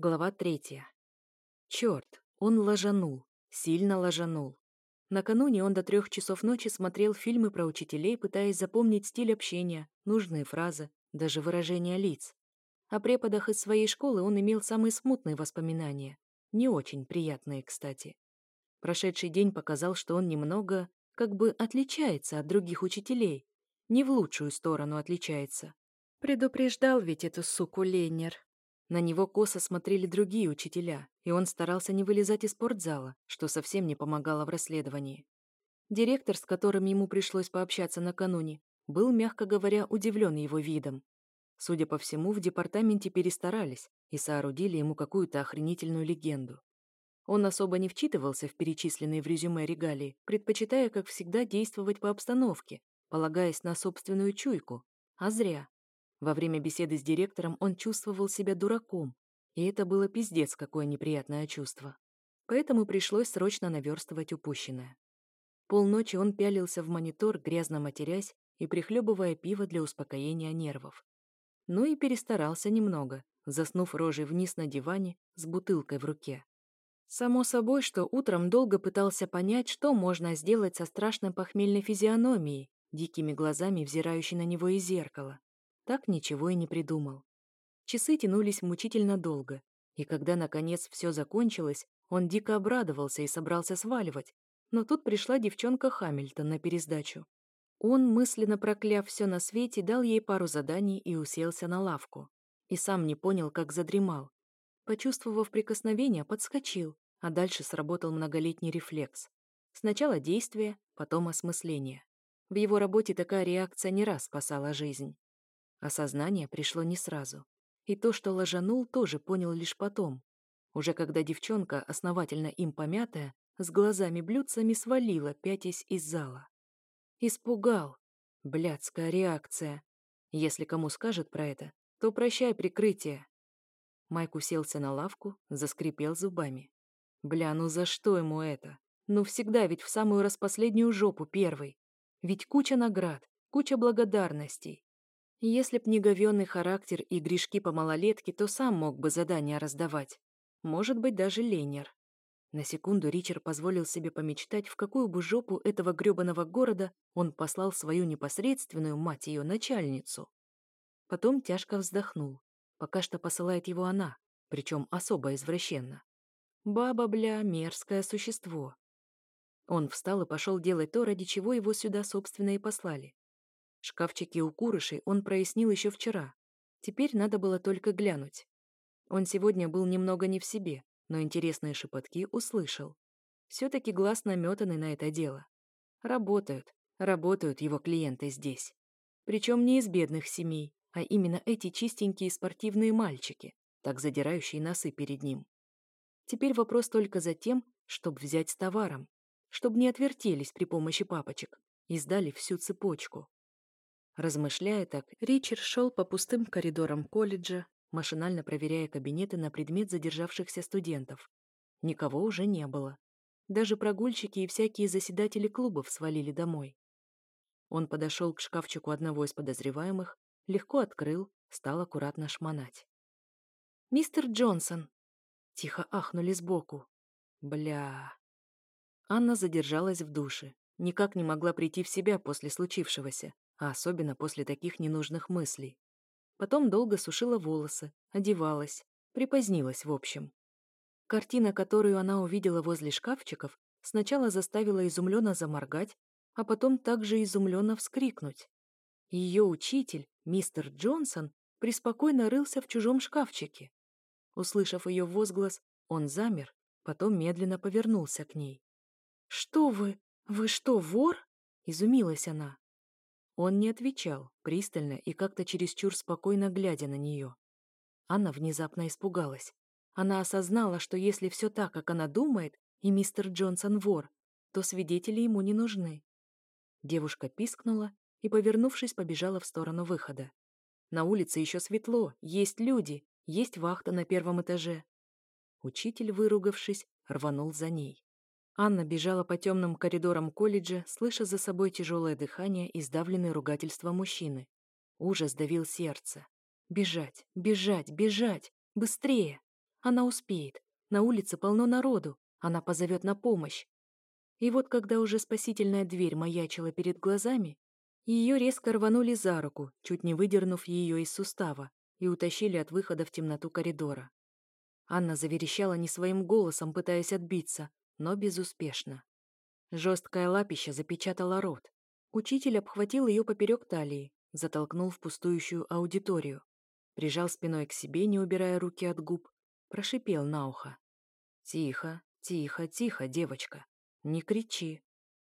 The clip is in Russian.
Глава третья. Черт, он ложанул, сильно ложанул. Накануне он до трех часов ночи смотрел фильмы про учителей, пытаясь запомнить стиль общения, нужные фразы, даже выражения лиц. О преподах из своей школы он имел самые смутные воспоминания, не очень приятные, кстати. Прошедший день показал, что он немного, как бы, отличается от других учителей, не в лучшую сторону отличается. Предупреждал ведь эту суку Ленер. На него косо смотрели другие учителя, и он старался не вылезать из спортзала, что совсем не помогало в расследовании. Директор, с которым ему пришлось пообщаться накануне, был, мягко говоря, удивлен его видом. Судя по всему, в департаменте перестарались и соорудили ему какую-то охренительную легенду. Он особо не вчитывался в перечисленные в резюме регалии, предпочитая, как всегда, действовать по обстановке, полагаясь на собственную чуйку. А зря. Во время беседы с директором он чувствовал себя дураком, и это было пиздец какое неприятное чувство. Поэтому пришлось срочно наверстывать упущенное. Полночи он пялился в монитор, грязно матерясь и прихлебывая пиво для успокоения нервов. Ну и перестарался немного, заснув рожей вниз на диване с бутылкой в руке. Само собой, что утром долго пытался понять, что можно сделать со страшной похмельной физиономией, дикими глазами взирающей на него из зеркала так ничего и не придумал. Часы тянулись мучительно долго, и когда, наконец, все закончилось, он дико обрадовался и собрался сваливать, но тут пришла девчонка Хамильтон на пересдачу. Он, мысленно прокляв все на свете, дал ей пару заданий и уселся на лавку. И сам не понял, как задремал. Почувствовав прикосновение, подскочил, а дальше сработал многолетний рефлекс. Сначала действие, потом осмысление. В его работе такая реакция не раз спасала жизнь. Осознание пришло не сразу. И то, что ложанул, тоже понял лишь потом. Уже когда девчонка, основательно им помятая, с глазами-блюдцами свалила, пятясь из зала. Испугал. Блядская реакция. Если кому скажет про это, то прощай прикрытие. Майк уселся на лавку, заскрипел зубами. Бля, ну за что ему это? Ну всегда ведь в самую распоследнюю жопу первый. Ведь куча наград, куча благодарностей. Если б не говёный характер и грешки по малолетке, то сам мог бы задания раздавать. Может быть, даже ленер. На секунду Ричард позволил себе помечтать, в какую бы жопу этого грёбаного города он послал свою непосредственную, мать ее, начальницу. Потом тяжко вздохнул. Пока что посылает его она, причем особо извращенно. Баба, бля, мерзкое существо. Он встал и пошел делать то, ради чего его сюда, собственно, и послали. Шкафчики у курышей он прояснил еще вчера. Теперь надо было только глянуть. Он сегодня был немного не в себе, но интересные шепотки услышал. Все-таки глаз наметанный на это дело. Работают, работают его клиенты здесь. Причем не из бедных семей, а именно эти чистенькие спортивные мальчики, так задирающие носы перед ним. Теперь вопрос только за тем, чтобы взять с товаром, чтобы не отвертелись при помощи папочек и сдали всю цепочку. Размышляя так, Ричард шел по пустым коридорам колледжа, машинально проверяя кабинеты на предмет задержавшихся студентов. Никого уже не было. Даже прогульщики и всякие заседатели клубов свалили домой. Он подошел к шкафчику одного из подозреваемых, легко открыл, стал аккуратно шмонать. «Мистер Джонсон!» Тихо ахнули сбоку. «Бля...» Анна задержалась в душе. Никак не могла прийти в себя после случившегося а особенно после таких ненужных мыслей. Потом долго сушила волосы, одевалась, припозднилась в общем. Картина, которую она увидела возле шкафчиков, сначала заставила изумленно заморгать, а потом также изумленно вскрикнуть. Ее учитель, мистер Джонсон, преспокойно рылся в чужом шкафчике. Услышав ее возглас, он замер, потом медленно повернулся к ней. «Что вы? Вы что, вор?» — изумилась она. Он не отвечал, пристально и как-то чересчур спокойно глядя на нее. Анна внезапно испугалась. Она осознала, что если все так, как она думает, и мистер Джонсон вор, то свидетели ему не нужны. Девушка пискнула и, повернувшись, побежала в сторону выхода. На улице еще светло, есть люди, есть вахта на первом этаже. Учитель, выругавшись, рванул за ней. Анна бежала по темным коридорам колледжа, слыша за собой тяжелое дыхание и сдавленные ругательства мужчины. Ужас давил сердце. Бежать, бежать, бежать! Быстрее! Она успеет. На улице полно народу. Она позовет на помощь. И вот когда уже спасительная дверь маячила перед глазами, ее резко рванули за руку, чуть не выдернув ее из сустава, и утащили от выхода в темноту коридора. Анна заверещала не своим голосом, пытаясь отбиться, но безуспешно. Жесткое лапище запечатало рот. Учитель обхватил ее поперек талии, затолкнул в пустующую аудиторию, прижал спиной к себе, не убирая руки от губ, прошипел на ухо. «Тихо, тихо, тихо, девочка. Не кричи.